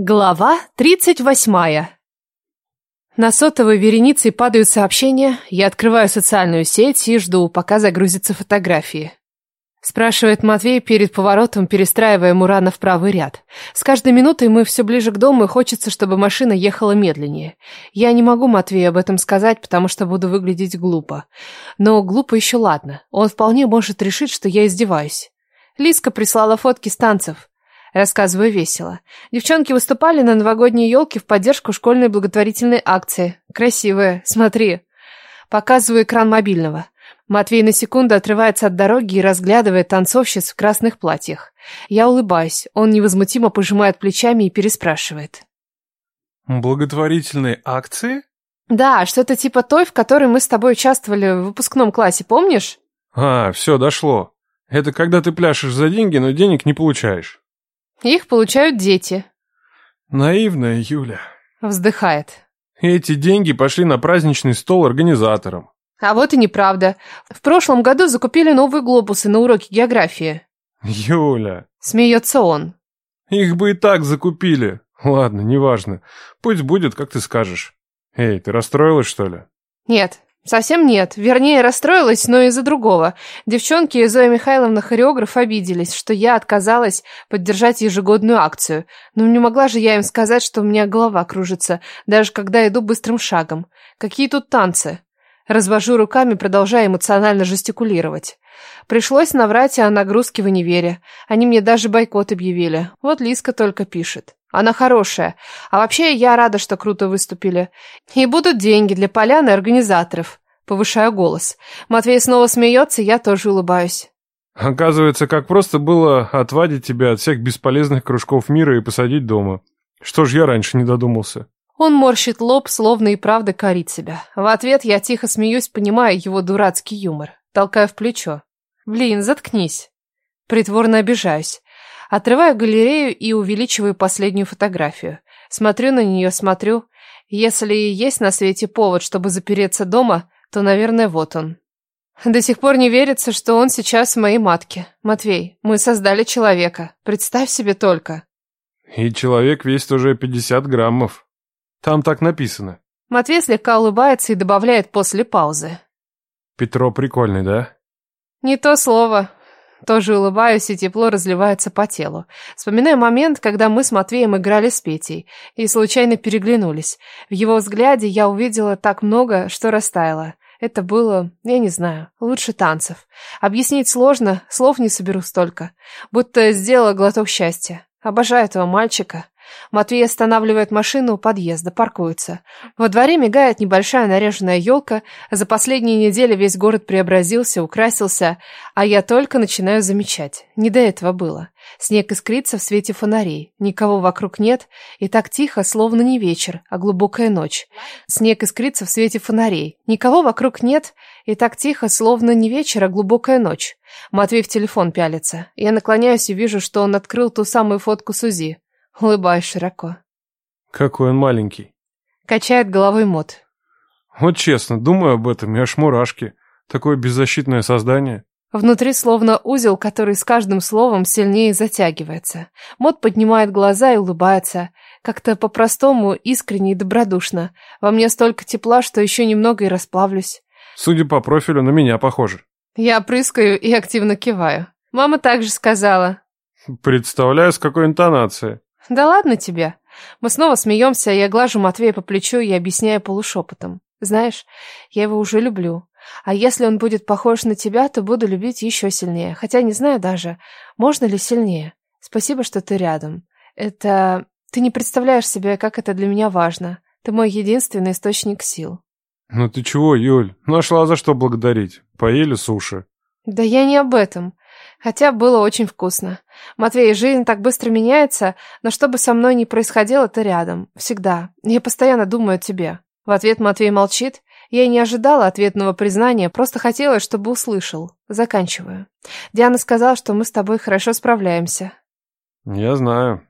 Глава тридцать восьмая. На сотовой вереницей падают сообщения, я открываю социальную сеть и жду, пока загрузятся фотографии. Спрашивает Матвей перед поворотом, перестраивая Мурана в правый ряд. С каждой минутой мы все ближе к дому, и хочется, чтобы машина ехала медленнее. Я не могу Матвею об этом сказать, потому что буду выглядеть глупо. Но глупо еще ладно. Он вполне может решить, что я издеваюсь. Лиска прислала фотки с танцев. Рассказываю весело. Девчонки выступали на новогодней елке в поддержку школьной благотворительной акции. Красивые, смотри. Показываю экран мобильного. Матвей на секунду отрывается от дороги и разглядывает танцовщиц в красных платьях. Я улыбаюсь. Он невозмутимо пожимает плечами и переспрашивает. Благотворительные акции? Да, что-то типа той, в которой мы с тобой участвовали в выпускном классе, помнишь? А, все, дошло. Это когда ты пляшешь за деньги, но денег не получаешь. Их получают дети. Наивная Юля. Вздыхает. Эти деньги пошли на праздничный стол организаторам. А вот и неправда. В прошлом году закупили новые глобусы на уроке географии. Юля. Смеется он. Их бы и так закупили. Ладно, неважно. Пусть будет, как ты скажешь. Эй, ты расстроилась, что ли? Нет, Совсем нет. Вернее, расстроилась, но из-за другого. Девчонки и Зоя Михайловна хореограф обиделись, что я отказалась поддержать ежегодную акцию. Но не могла же я им сказать, что у меня голова кружится, даже когда иду быстрым шагом. Какие тут танцы? Развожу руками, продолжая эмоционально жестикулировать. Пришлось наврать о нагрузке в универе. Они мне даже бойкот объявили. Вот Лиска только пишет. Она хорошая. А вообще, я рада, что круто выступили. И будут деньги для полян и организаторов. Повышаю голос. Матвей снова смеется, я тоже улыбаюсь. Оказывается, как просто было отвадить тебя от всех бесполезных кружков мира и посадить дома. Что ж я раньше не додумался? Он морщит лоб, словно и правда корит себя. В ответ я тихо смеюсь, понимая его дурацкий юмор. Толкаю в плечо. Блин, заткнись. Притворно обижаюсь. Отрываю галерею и увеличиваю последнюю фотографию. Смотрю на нее, смотрю. Если есть на свете повод, чтобы запереться дома, то, наверное, вот он. До сих пор не верится, что он сейчас в моей матке. Матвей, мы создали человека. Представь себе только. И человек весит уже 50 граммов. Там так написано. Матвей слегка улыбается и добавляет после паузы. Петро прикольный, да? Не то слово. Тоже улыбаюсь, и тепло разливается по телу. Вспоминаю момент, когда мы с Матвеем играли с Петей и случайно переглянулись. В его взгляде я увидела так много, что растаяла. Это было, я не знаю, лучше танцев. Объяснить сложно, слов не соберу столько. Будто сделала глоток счастья. Обожаю этого мальчика. Матвей останавливает машину у подъезда, паркуется. Во дворе мигает небольшая наряженная елка. За последние недели весь город преобразился, украсился, а я только начинаю замечать. Не до этого было. Снег искрится в свете фонарей. Никого вокруг нет, и так тихо, словно не вечер, а глубокая ночь. Снег искрится в свете фонарей. Никого вокруг нет, и так тихо, словно не вечер, а глубокая ночь. Матвей в телефон пялится. Я наклоняюсь и вижу, что он открыл ту самую фотку Сузи. Улыбаюсь широко. Какой он маленький. Качает головой Мот. Вот честно, думаю об этом, и аж мурашки. Такое беззащитное создание. Внутри словно узел, который с каждым словом сильнее затягивается. Мот поднимает глаза и улыбается. Как-то по-простому, искренне и добродушно. Во мне столько тепла, что еще немного и расплавлюсь. Судя по профилю, на меня похоже. Я прыскаю и активно киваю. Мама также сказала. Представляю, с какой интонацией. Да ладно тебе. Мы снова смеемся, я глажу Матвея по плечу и объясняю полушепотом. Знаешь, я его уже люблю. А если он будет похож на тебя, то буду любить еще сильнее. Хотя не знаю даже, можно ли сильнее. Спасибо, что ты рядом. Это... Ты не представляешь себе, как это для меня важно. Ты мой единственный источник сил. Ну ты чего, Юль? Нашла за что благодарить. Поели суши. Да я не об этом. Хотя было очень вкусно. Матвей, жизнь так быстро меняется, но что бы со мной ни происходило, ты рядом. Всегда. Я постоянно думаю о тебе. В ответ Матвей молчит. Я и не ожидала ответного признания, просто хотела, чтобы услышал. Заканчиваю. Диана сказала, что мы с тобой хорошо справляемся. Я знаю.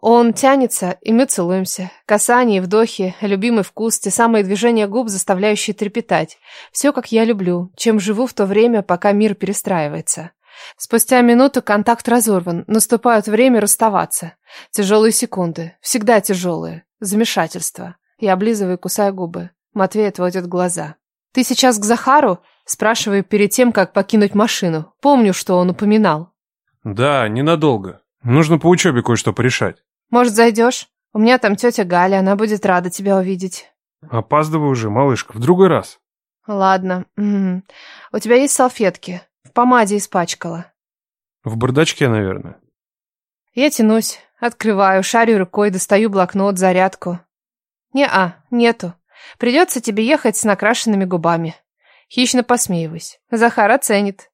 Он тянется, и мы целуемся. Касание, вдохи, любимый вкус, те самые движения губ, заставляющие трепетать. Все, как я люблю, чем живу в то время, пока мир перестраивается. Спустя минуту контакт разорван, наступает время расставаться. Тяжелые секунды, всегда тяжелые. Замешательство. Я облизываю и кусаю губы. Матвей отводит глаза. «Ты сейчас к Захару?» Спрашиваю перед тем, как покинуть машину. Помню, что он упоминал. Да, ненадолго. Нужно по учебе кое-что порешать. Может, зайдешь? У меня там тетя Галя, она будет рада тебя увидеть. Опаздываю уже, малышка, в другой раз. Ладно. У тебя есть салфетки? В помаде испачкала. В бардачке, наверное. Я тянусь, открываю, шарю рукой, достаю блокнот, зарядку. Не-а, нету. Придется тебе ехать с накрашенными губами. Хищно посмеиваюсь. Захар оценит.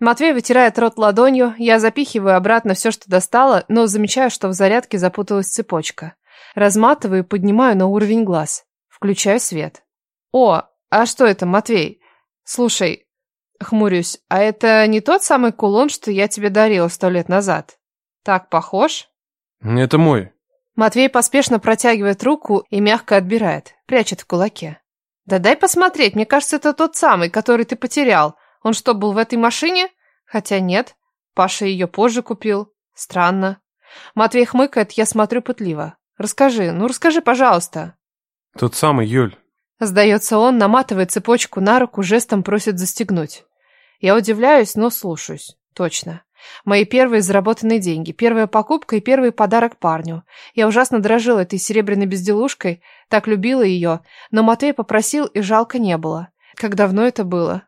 Матвей вытирает рот ладонью, я запихиваю обратно все, что достала, но замечаю, что в зарядке запуталась цепочка. Разматываю и поднимаю на уровень глаз. Включаю свет. О, а что это, Матвей? Слушай, хмурюсь, а это не тот самый кулон, что я тебе дарила сто лет назад? Так похож? Это мой. Матвей поспешно протягивает руку и мягко отбирает, прячет в кулаке. Да дай посмотреть, мне кажется, это тот самый, который ты потерял. Он что, был в этой машине? Хотя нет, Паша ее позже купил. Странно. Матвей хмыкает, я смотрю пытливо. Расскажи, ну расскажи, пожалуйста. Тот самый, Юль. Сдается он, наматывает цепочку на руку, жестом просит застегнуть. Я удивляюсь, но слушаюсь. Точно. Мои первые заработанные деньги, первая покупка и первый подарок парню. Я ужасно дрожила этой серебряной безделушкой, так любила ее, но Матвей попросил, и жалко не было. Как давно это было?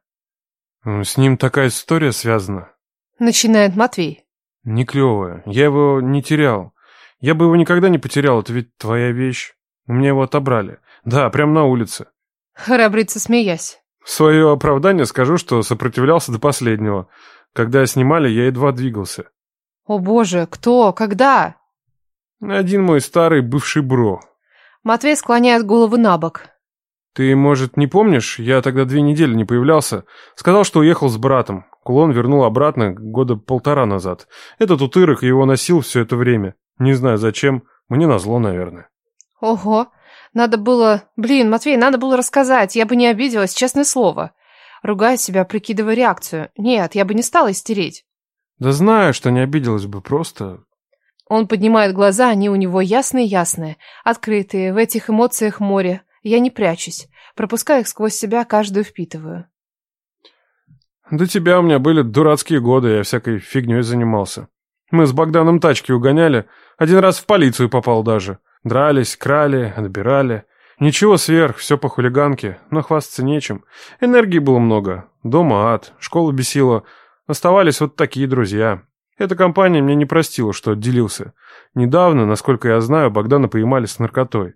С ним такая история связана. Начинает Матвей. Не клевая. Я его не терял. Я бы его никогда не потерял, это ведь твоя вещь. Меня его отобрали. Да, прямо на улице. Храбрится, смеясь. В свое оправдание скажу, что сопротивлялся до последнего. Когда снимали, я едва двигался. О боже, кто? Когда? Один мой старый бывший бро. Матвей склоняет голову на бок. Ты, может, не помнишь? Я тогда две недели не появлялся. Сказал, что уехал с братом. Кулон вернул обратно года полтора назад. Этот утырок его носил все это время. Не знаю зачем. Мне назло, наверное. Ого. Надо было... Блин, Матвей, надо было рассказать. Я бы не обиделась, честное слово. Ругая себя, прикидывая реакцию. Нет, я бы не стала истереть. Да знаю, что не обиделась бы, просто... Он поднимает глаза, они у него ясные-ясные, открытые, в этих эмоциях море. Я не прячусь, пропускаю их сквозь себя, каждую впитываю. До тебя у меня были дурацкие годы, я всякой фигней занимался. Мы с Богданом тачки угоняли, один раз в полицию попал даже. Дрались, крали, отбирали. Ничего сверх, все по хулиганке, но хвастаться нечем. Энергии было много, дома ад, школа бесила. Оставались вот такие друзья. Эта компания мне не простила, что отделился. Недавно, насколько я знаю, Богдана поймали с наркотой.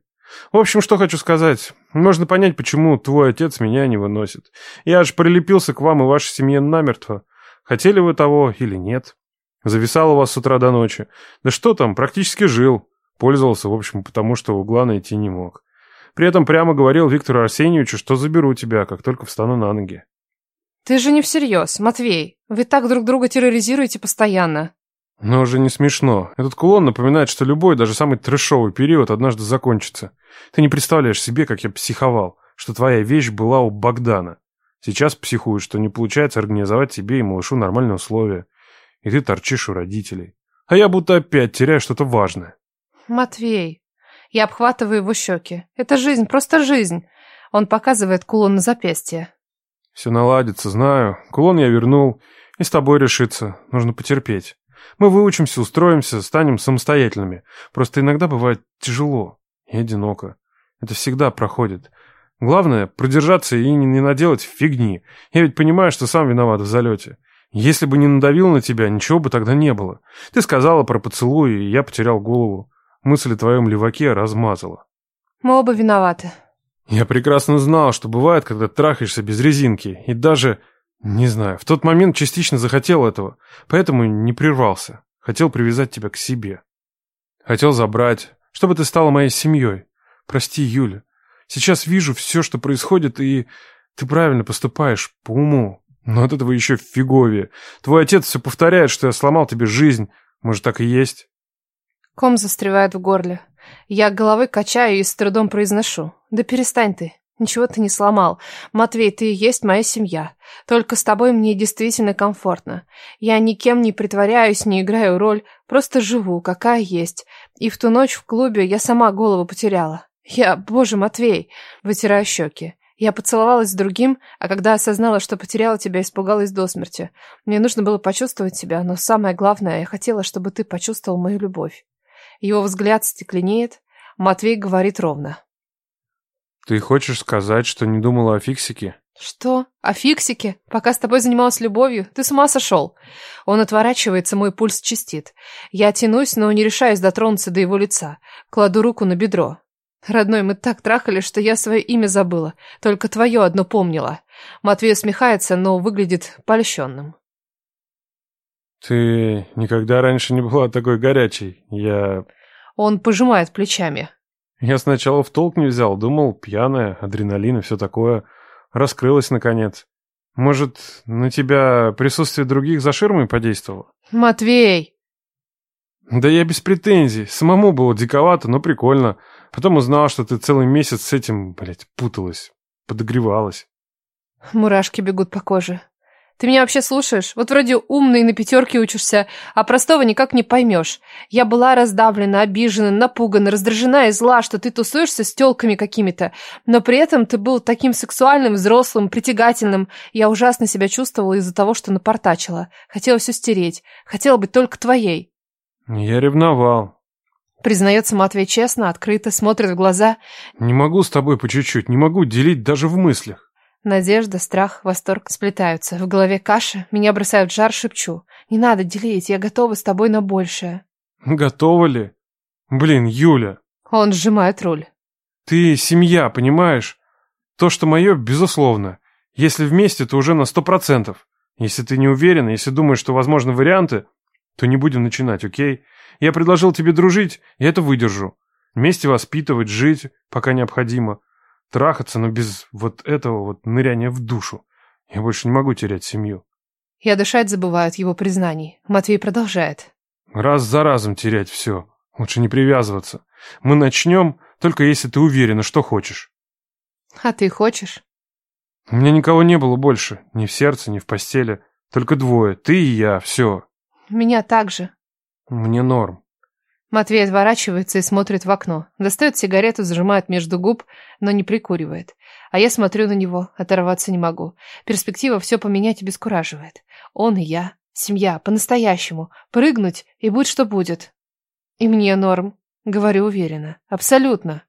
В общем, что хочу сказать. Можно понять, почему твой отец меня не выносит. Я аж прилепился к вам и вашей семье намертво. Хотели вы того или нет? Зависал у вас с утра до ночи. Да что там, практически жил. Пользовался, в общем, потому что угла найти не мог. При этом прямо говорил Виктору Арсеньевичу, что заберу тебя, как только встану на ноги. Ты же не всерьез, Матвей. Вы так друг друга терроризируете постоянно. Но уже не смешно. Этот кулон напоминает, что любой, даже самый трешовый период однажды закончится. Ты не представляешь себе, как я психовал, что твоя вещь была у Богдана. Сейчас психуешь, что не получается организовать тебе и малышу нормальные условия. И ты торчишь у родителей. А я будто опять теряю что-то важное. Матвей, я обхватываю его щеки. Это жизнь, просто жизнь. Он показывает кулон на запястье. Все наладится, знаю. Кулон я вернул. И с тобой решиться. Нужно потерпеть. Мы выучимся, устроимся, станем самостоятельными. Просто иногда бывает тяжело и одиноко. Это всегда проходит. Главное, продержаться и не наделать фигни. Я ведь понимаю, что сам виноват в залете. Если бы не надавил на тебя, ничего бы тогда не было. Ты сказала про поцелуй, и я потерял голову. Мысль о твоем леваке размазала. Мы оба виноваты. Я прекрасно знал, что бывает, когда трахаешься без резинки. И даже, не знаю, в тот момент частично захотел этого. Поэтому не прервался. Хотел привязать тебя к себе. Хотел забрать, чтобы ты стала моей семьей. Прости, Юля. Сейчас вижу все, что происходит, и ты правильно поступаешь, по уму. Но от этого еще фиговее. Твой отец все повторяет, что я сломал тебе жизнь. Может, так и есть? Ком застревает в горле. Я головой качаю и с трудом произношу. Да перестань ты. Ничего ты не сломал. Матвей, ты и есть моя семья. Только с тобой мне действительно комфортно. Я никем не притворяюсь, не играю роль, просто живу, какая есть. И в ту ночь в клубе я сама голову потеряла. Я, боже, Матвей, вытираю щеки. Я поцеловалась с другим, а когда осознала, что потеряла тебя, испугалась до смерти. Мне нужно было почувствовать тебя, но самое главное, я хотела, чтобы ты почувствовал мою любовь. Его взгляд стекленеет, Матвей говорит ровно. Ты хочешь сказать, что не думала о фиксике? Что? О фиксике? Пока с тобой занималась любовью? Ты с ума сошел? Он отворачивается, мой пульс чистит. Я тянусь, но не решаюсь дотронуться до его лица. Кладу руку на бедро. Родной, мы так трахали, что я свое имя забыла. Только твое одно помнила. Матвей усмехается, но выглядит польщенным. Ты никогда раньше не была такой горячей. Я... Он пожимает плечами. Я сначала в толк не взял, думал, пьяная, адреналин и все такое. Раскрылась, наконец. Может, на тебя присутствие других за ширмой подействовало? Матвей! Да я без претензий. Самому было диковато, но прикольно. Потом узнал, что ты целый месяц с этим, блядь, путалась. Подогревалась. Мурашки бегут по коже. Ты меня вообще слушаешь? Вот вроде умный, на пятерке учишься, а простого никак не поймешь. Я была раздавлена, обижена, напугана, раздражена и зла, что ты тусуешься с тёлками какими-то. Но при этом ты был таким сексуальным, взрослым, притягательным. Я ужасно себя чувствовала из-за того, что напортачила. Хотела все стереть. Хотела быть только твоей. Я ревновал. Признается Матвей честно, открыто, смотрит в глаза. Не могу с тобой по чуть-чуть, не могу делить даже в мыслях. Надежда, страх, восторг сплетаются. В голове каша, меня бросают в жар, шепчу. Не надо делить, я готова с тобой на большее. Готова ли? Блин, Юля. Он сжимает руль. Ты семья, понимаешь? То, что мое, безусловно. Если вместе, то уже на сто процентов. Если ты не уверена, если думаешь, что возможны варианты, то не будем начинать, окей? Я предложил тебе дружить, я это выдержу. Вместе воспитывать, жить, пока необходимо. Трахаться, но без вот этого вот ныряния в душу. Я больше не могу терять семью. Я дышать забываю от его признаний. Матвей продолжает. Раз за разом терять все. Лучше не привязываться. Мы начнем, только если ты уверена, что хочешь. А ты хочешь? У меня никого не было больше. Ни в сердце, ни в постели. Только двое. Ты и я. Все. Меня также. Мне норм. Матвей отворачивается и смотрит в окно. Достает сигарету, зажимает между губ, но не прикуривает. А я смотрю на него, оторваться не могу. Перспектива все поменять обескураживает. Он и я. Семья, по-настоящему. Прыгнуть, и будь что будет. И мне норм. Говорю уверенно. Абсолютно.